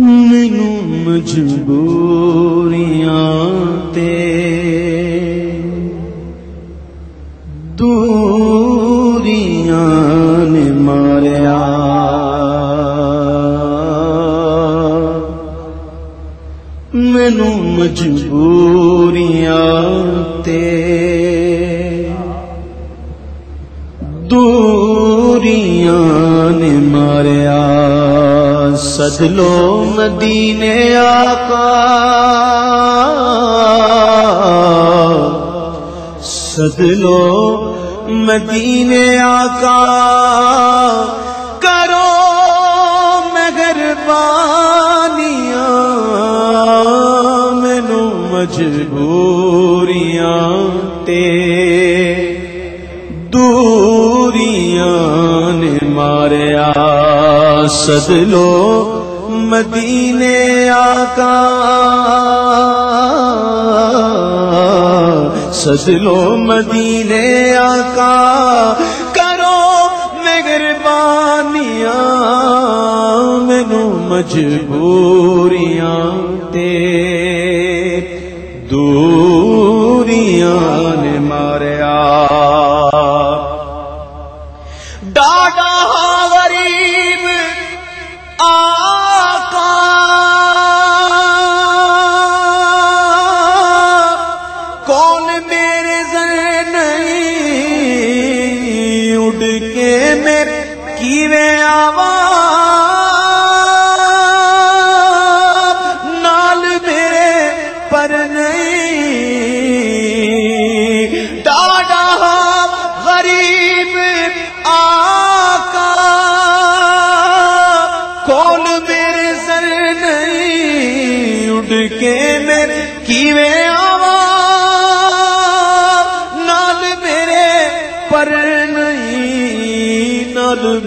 مینو مجبوریاں تے دوریاں نے ماریا۔ مینو مجبوریاں سدلو مدینے آقا سدلو مدینے آقا کرو مہربانیاں مینو مجبوریاں تے دوریاں نے ماریا سدلو مدینے آقا سدلو مدینے آقا کرو مہربانیاں مینو مجبوریاں تے دوریاں۔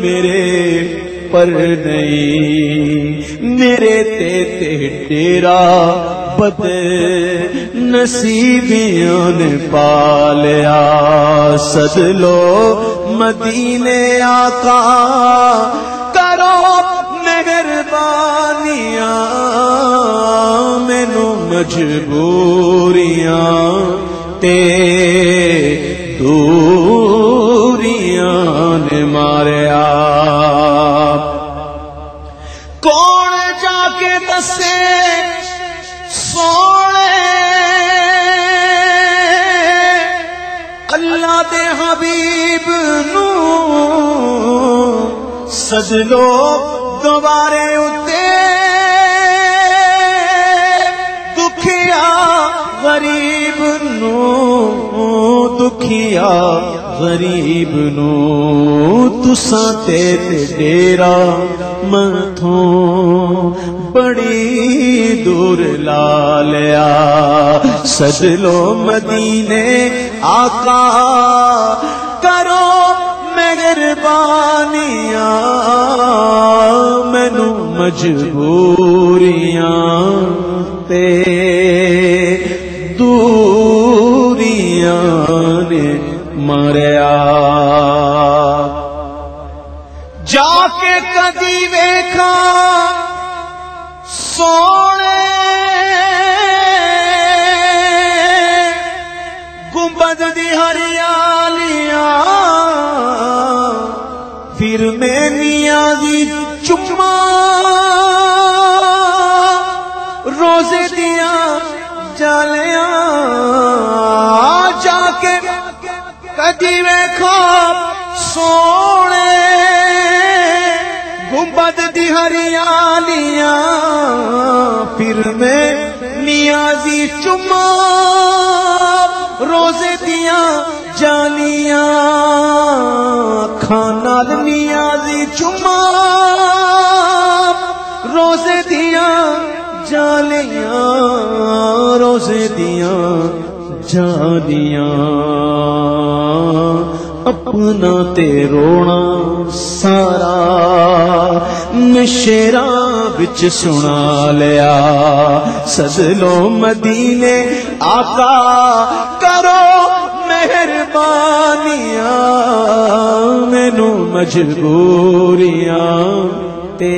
میرے پر نہیں، میرے تے تے ڈیرا بد نصیبیاں نے پالیا۔ سدلو مدینے آقا، کرو مہربانیاں مینو مجبوریاں۔ تے دوریاں کے دسے سونے۔ اللہ دے حبیب نو سجلو دوبارے اتے۔ دکھیا غریب نو دکھیا غریب نو، تساں تے تے ڈیرا متھوں، بڑی دور لا لیا۔ سجلو مدینے، آقا، کرو مہربانیاں مینو مجبوریاں تے دوریاں نے مریا جا کے کدی ویکھا سونے گنبد دی ہریالیاں پھر میں نیازی چما روزے دیا جالیاں۔ جا کے کدی ویکھو، سونے، گنبد دی ہریالیاں پھر میں نیازی چما روزے دیا جالیاں کھانا نیازی چما روزے دیا جالیاں روزے دیا جالیاں اپنا تے رونا سارا نشیرا بچ سنا لیا۔ سدلو مدینے، آقا کرو مہربانیاں مینو مجبوریاں تے